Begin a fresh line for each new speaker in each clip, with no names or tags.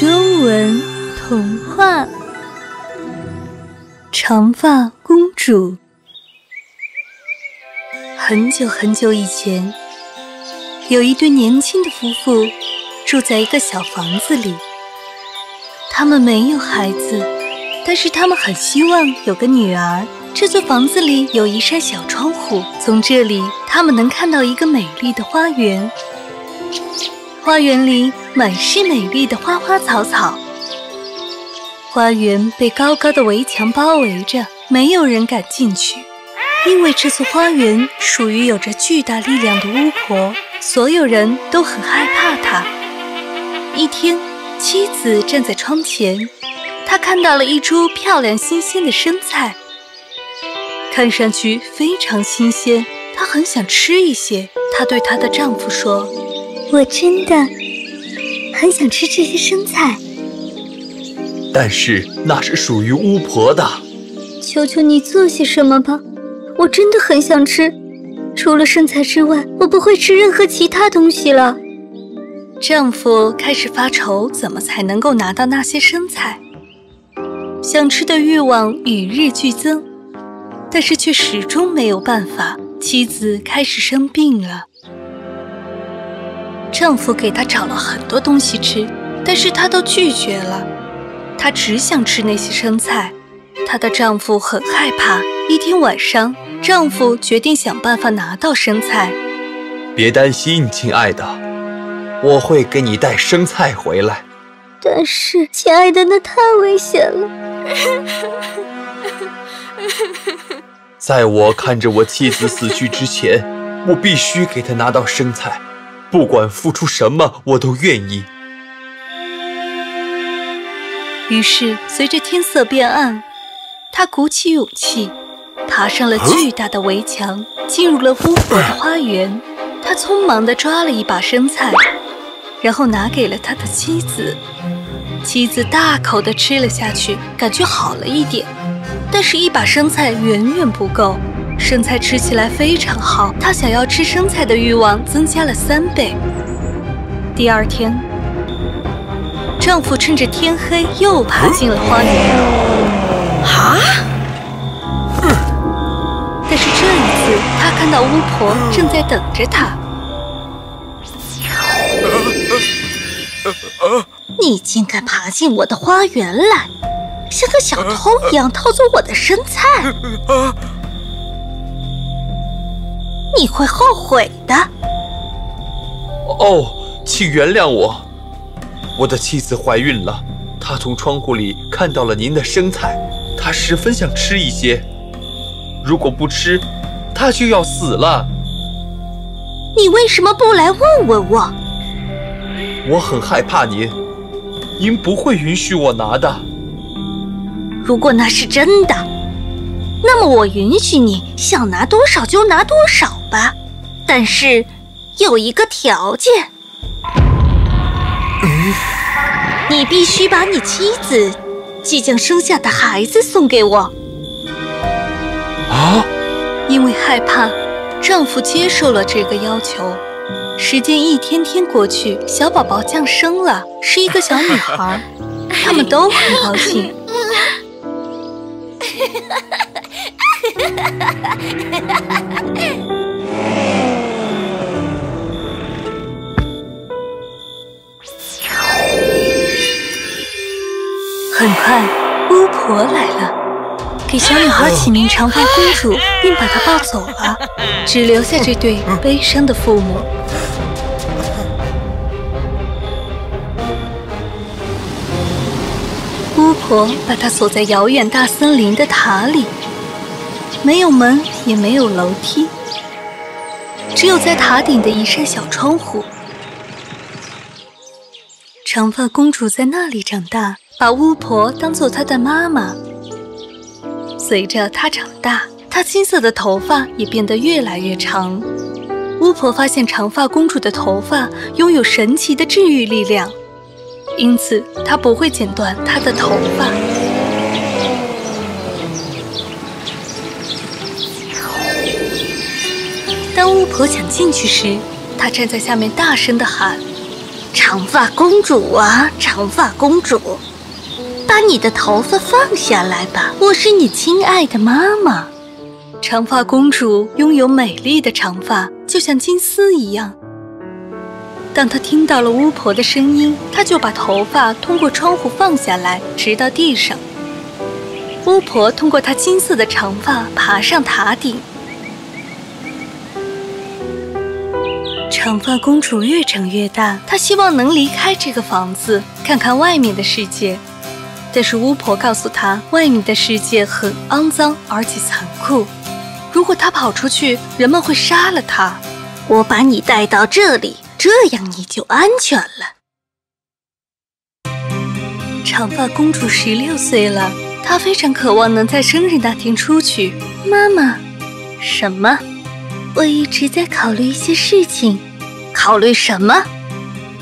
中文童话《长发公主》。很久很久以前，有一对年轻的夫妇住在一个小房子里。他们没有孩子，但是他们很希望有个女儿。这座房子里有一扇小窗户，从这里他们能看到一个美丽的花园。花园里满是美丽的花花草草。花园被高高的围墙包围着，没有人敢进去，因为这座花园属于有着巨大力量的巫婆，所有人都很害怕她。一天，妻子站在窗前，她看到了一株漂亮新鲜的生菜。看上去非常新鲜，她很想吃一些。她对她的丈夫说：“
我真的很想吃这些生菜，
但是那是属于巫婆的。
求求你做些什么吧，我真的很想吃。除了生菜之外，我不会吃任何其他东西了。”
丈夫开始发愁，怎么才能够拿到那些生菜？想吃的欲望与日俱增。但是却始终没有办法。妻子开始生病了，丈夫给她找了很多东西吃，但是她都拒绝了。她只想吃那些生菜。她的丈夫很害怕。一天晚上，丈夫决定想办法拿到生菜。
别担心，亲爱的，我会给你带生菜回来。
但是，亲爱的，那太危险了。
在我看着我妻子死去之前，我必须给她拿到生菜，不管付出什么，我都愿意。
于是，随着天色变暗，他鼓起勇气，爬上了巨大的围墙，进入了巫婆的花园。他匆忙地抓了一把生菜，然后拿给了他的妻子。妻子大口地吃了下去，感觉好了一点。但是，一把生菜远远不够。生菜吃起来非常好，她想要吃生菜的欲望增加了三倍。第二天，丈夫趁着天黑又爬进了花园。啊！但是这一次，他看到巫婆正在等着他。
你竟敢爬进我的花园来！像个小偷一样偷走我的生菜，你会后悔的。
哦，请原谅我，我的妻子怀孕了，她从窗户里看到了您的生菜，她十分想吃一些。如果不吃，她就要死了。
你为什么不来问问我？
我很害怕您，您不会允许我拿的。
如果那是真的，那么我允许你想拿多少就拿多少吧。但是有一个条件，你必须把你妻子即将生下的孩子送给我。
啊！
因为害怕，丈夫接受了这个要求。时间一天天过去，小宝宝降生了，是一个小女孩。他们都很高兴。很快，巫婆来了，给小女孩起名长发公主，并把她抱走了，只留下这对悲伤的父母。巫婆把她锁在遥远大森林的塔里，没有门，也没有楼梯，只有在塔顶的一扇小窗户。长发公主在那里长大，把巫婆当做她的妈妈。随着她长大，她金色的头发也变得越来越长。巫婆发现长发公主的头发拥有神奇的治愈力量。因此，她不会剪断她的头发。当巫婆想进去时，她站在下面大声地喊：“
长发公主啊，长发公主，把你的头发放下来吧，我是你亲爱的妈妈。
长发公主拥有美丽的长发，就像金丝一样。当她听到了巫婆的声音，她就把头发通过窗户放下来，直到地上。巫婆通过她金色的长发爬上塔顶。长发公主越长越大，她希望能离开这个房子，看看外面的世界。但是巫婆告诉她，外面的世界很肮脏而且残酷，如果她跑出去，人们会杀了她。
我把你带到这里，这样你就安全了。
长发公主十六岁了，她非常渴望能在生日那天出去。
妈妈，
什么？
我一直在考虑一些事情，
考虑什么？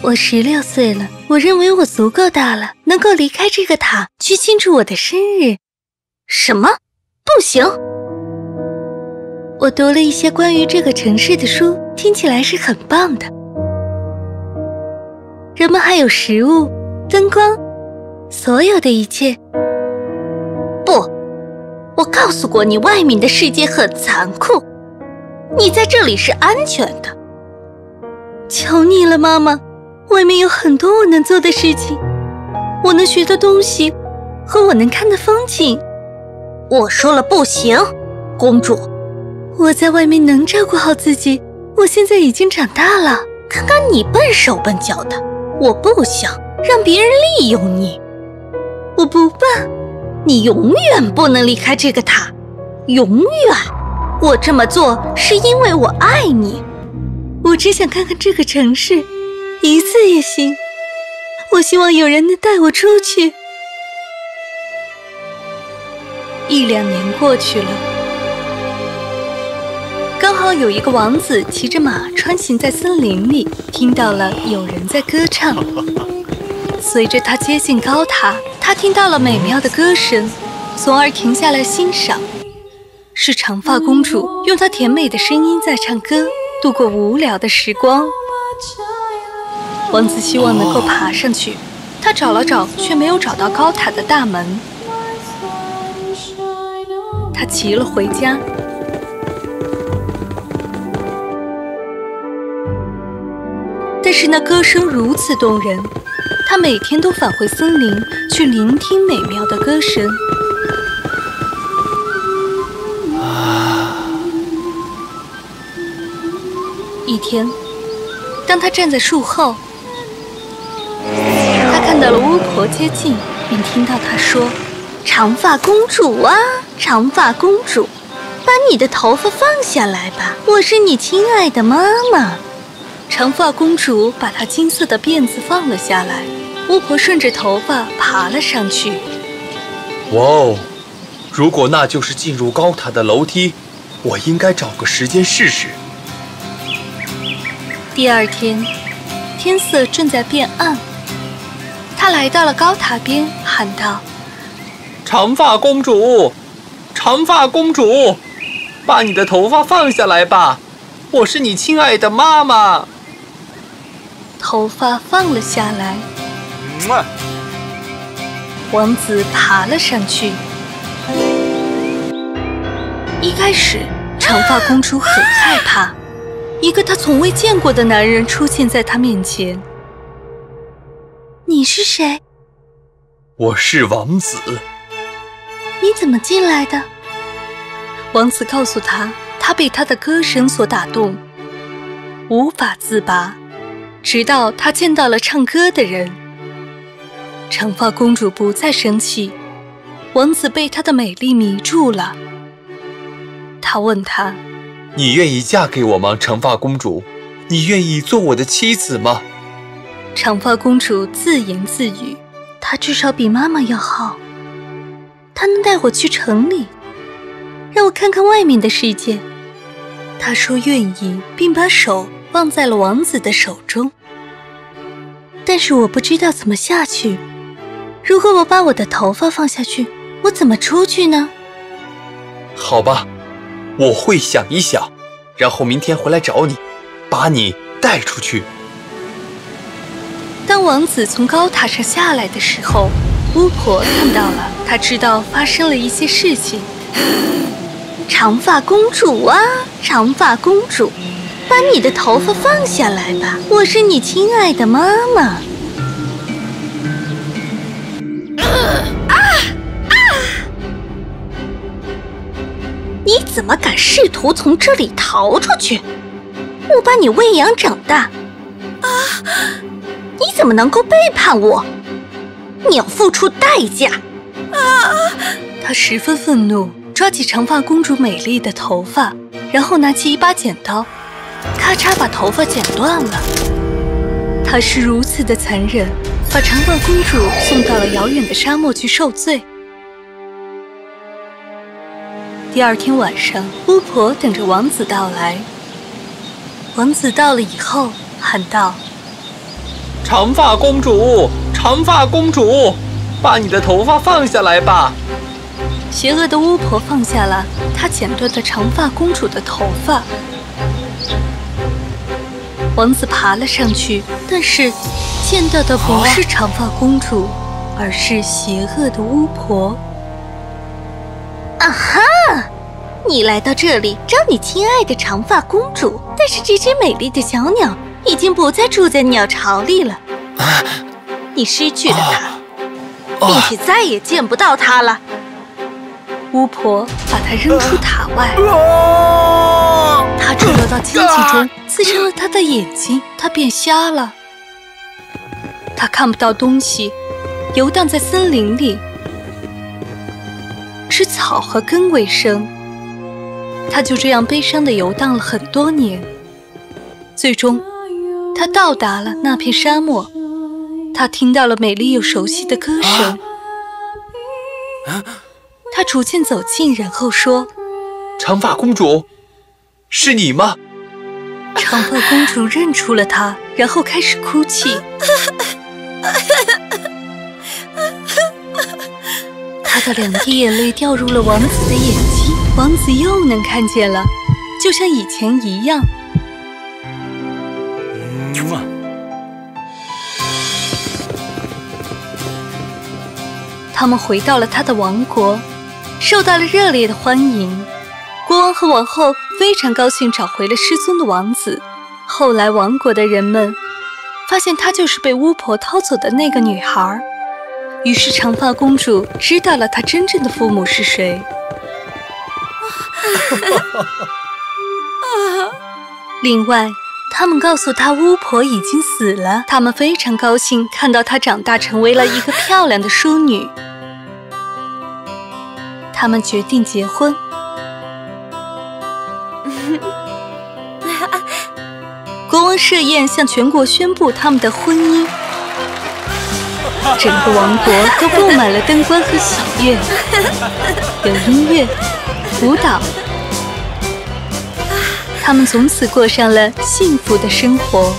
我十六岁了，我认为我足够大了，能够离开这个塔去庆祝我的生日。
什么？不行！
我读了一些关于这个城市的书，听起来是很棒的。人们还有食物、灯光，所有的一切。不，我告诉过你，外面的世界很残酷。你在这里是安全的，
求你了，妈妈！外面有很多我能做的事情，我能学的东西和我能看的风景。
我说了不行，公主。
我在外面能照顾好自己。我现在已经长大了，
看看你笨手笨脚的。我不想让别人利用你。
我不笨，
你永远不能离开这个塔，永远。我这么做是因为我爱你。
我只想看看这个城市，一次也行。我希望有人能带我出去。一两年过去了，刚好有一个王子骑着马穿行在森林里，听到了有人在歌唱。随着他接近高塔，他听到了美妙的歌声，从而停下来欣赏。是长发公主用她甜美的声音在唱歌，度过无聊的时光。王子希望能够爬上去，他找了找，却没有找到高塔的大门。他骑了回家，但是那歌声如此动人，他每天都返回森林去聆听美妙的歌声。天，当他站在树后，他看到了巫婆接近，并听到她说：“
长发公主啊，长发公主，把你的头发放下来吧，我是你亲爱的妈妈。”
长发公主把她金色的辫子放了下来，巫婆顺着头发爬了上去。
哇哦！如果那就是进入高塔的楼梯，我应该找个时间试试。
第二天，天色正在变暗。他来到了高塔边，喊道：“
长发公主，长发公主，把你的头发放下来吧，我是你亲爱的妈妈。”
头发放了下来。王子爬了上去。一开始，长发公主很害怕。一个他从未见过的男人出现在他面前。
你是谁？
我是王子。
你怎么进来的？
王子告诉他，他被他的歌声所打动，无法自拔，直到他见到了唱歌的人。长发公主不再生气，王子被她的美丽迷住了。他问他。
你愿意嫁给我吗，长发公主？你愿意做我的妻子吗？
长发公主自言自语：“
她至少比妈妈要好。她能带我去城里，让我看看外面的世界。”
她说愿意，并把手放在了王子的手中。
但是我不知道怎么下去。如果我把我的头发放下去，我怎么出去呢？
好吧。我会想一想，然后明天回来找你，把你带出去。
当王子从高塔上下来的时候，巫婆看到了，她知道发生了一些事情。
长发公主啊，长发公主，把你的头发放下来吧，我是你亲爱的妈妈。试图从这里逃出去？我把你喂养长大，啊！你怎么能够背叛我？你要付出代价！
啊！他十分愤怒。抓起长发公主美丽的头发，然后拿起一把剪刀，咔嚓把头发剪断了。他是如此的残忍，把长发公主送到了遥远的沙漠去受罪。第二天晚上，巫婆等着王子到来。王子到了以后，喊道：“
长发公主，长发公主，把你的头发放下来吧。”
邪恶的巫婆放下了她剪断的长发公主的头发，王子爬了上去，但是见到的不是长发公主，而是邪恶的巫婆。
啊哈！你来到这里找你亲爱的长发公主，但是这只美丽的小鸟已经不再住在鸟巢里了，你失去了它，并且再也见不到它了。
巫婆把它扔出塔外，它坠落到荆棘中，刺伤了他的眼睛，他变瞎了。他看不到东西，游荡在森林里，吃草和根为生。他就这样悲伤的游荡了很多年，最终，他到达了那片沙漠。他听到了美丽又熟悉的歌声。他逐渐走近，然后说：“
长发公主，是你吗？”
长发公主认出了他，然后开始哭泣。她的两滴眼泪掉入了王子的眼睛，王子又能看见了，就像以前一样。他们回到了他的王国。受到了热烈的欢迎，国王和王后非常高兴找回了失踪的王子。后来，王国的人们发现她就是被巫婆偷走的那个女孩，于是长发公主知道了她真正的父母是谁。另外，他们告诉他巫婆已经死了。他们非常高兴看到她长大成为了一个漂亮的淑女。他们决定结婚。国王设宴向全国宣布他们的婚姻，整个王国都布满了灯光和喜悦，有音乐、舞蹈，他们从此过上了幸福的生活。